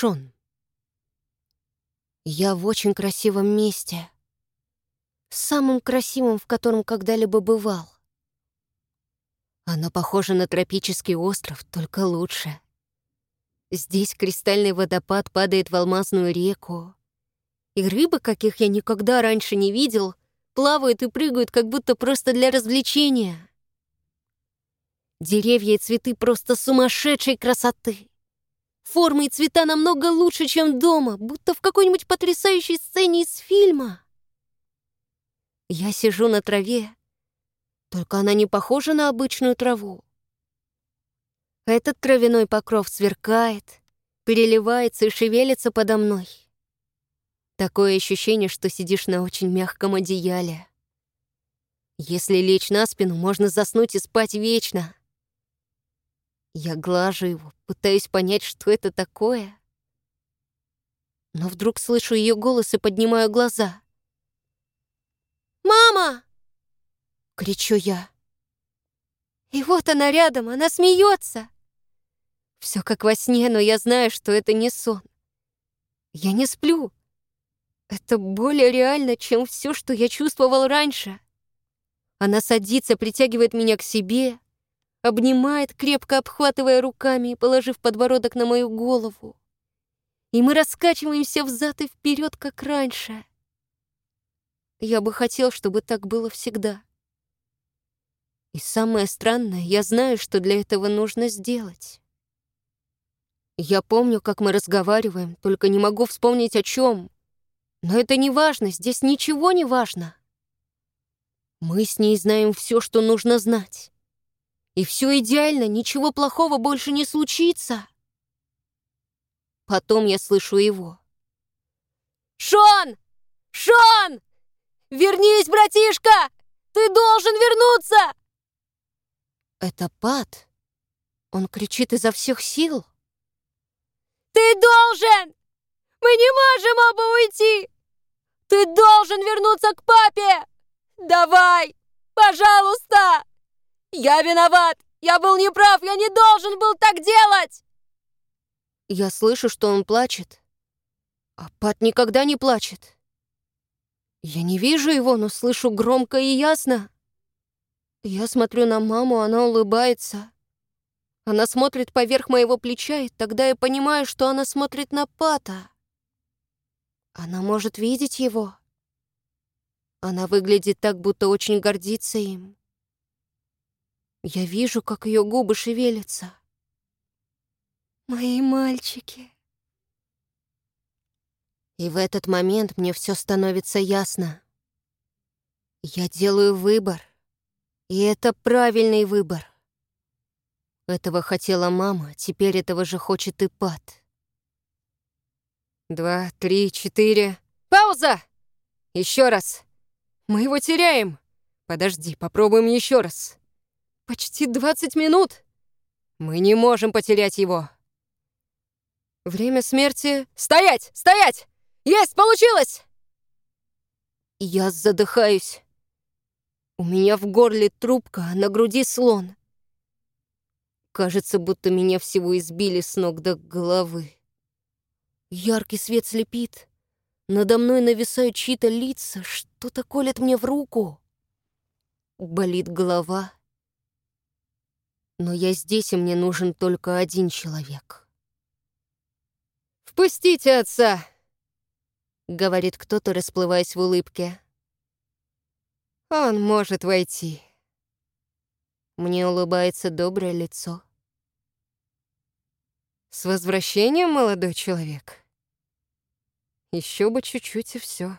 Шон. Я в очень красивом месте. Самым красивым, в котором когда-либо бывал. Оно похоже на тропический остров, только лучше. Здесь кристальный водопад падает в алмазную реку. И рыбы, каких я никогда раньше не видел, плавают и прыгают, как будто просто для развлечения. Деревья и цветы просто сумасшедшей красоты. Формы и цвета намного лучше, чем дома, будто в какой-нибудь потрясающей сцене из фильма. Я сижу на траве, только она не похожа на обычную траву. Этот травяной покров сверкает, переливается и шевелится подо мной. Такое ощущение, что сидишь на очень мягком одеяле. Если лечь на спину, можно заснуть и спать вечно. Я глажу его, пытаюсь понять, что это такое. Но вдруг слышу ее голос и поднимаю глаза. «Мама!» — кричу я. И вот она рядом, она смеется. Все как во сне, но я знаю, что это не сон. Я не сплю. Это более реально, чем все, что я чувствовал раньше. Она садится, притягивает меня к себе, обнимает, крепко обхватывая руками положив подбородок на мою голову. И мы раскачиваемся взад и вперед, как раньше. Я бы хотел, чтобы так было всегда. И самое странное, я знаю, что для этого нужно сделать. Я помню, как мы разговариваем, только не могу вспомнить о чем. Но это не важно, здесь ничего не важно. Мы с ней знаем все, что нужно знать. И все идеально, ничего плохого больше не случится. Потом я слышу его. «Шон! Шон! Вернись, братишка! Ты должен вернуться!» Это Пат. Он кричит изо всех сил. «Ты должен! Мы не можем оба уйти! Ты должен вернуться к папе! Давай! Пожалуйста!» «Я виноват! Я был неправ! Я не должен был так делать!» Я слышу, что он плачет. А Пат никогда не плачет. Я не вижу его, но слышу громко и ясно. Я смотрю на маму, она улыбается. Она смотрит поверх моего плеча, и тогда я понимаю, что она смотрит на Пата. Она может видеть его. Она выглядит так, будто очень гордится им. Я вижу, как ее губы шевелятся. Мои мальчики. И в этот момент мне все становится ясно. Я делаю выбор, и это правильный выбор. Этого хотела мама, теперь этого же хочет и Пат. Два, три, четыре. Пауза! Еще раз. Мы его теряем. Подожди, попробуем еще раз. Почти 20 минут. Мы не можем потерять его. Время смерти... Стоять! Стоять! Есть! Получилось! Я задыхаюсь. У меня в горле трубка, а на груди слон. Кажется, будто меня всего избили с ног до головы. Яркий свет слепит. Надо мной нависают чьи-то лица, что-то колет мне в руку. Болит голова. Но я здесь, и мне нужен только один человек. «Впустите отца!» — говорит кто-то, расплываясь в улыбке. «Он может войти». Мне улыбается доброе лицо. «С возвращением, молодой человек!» Еще бы чуть-чуть и все.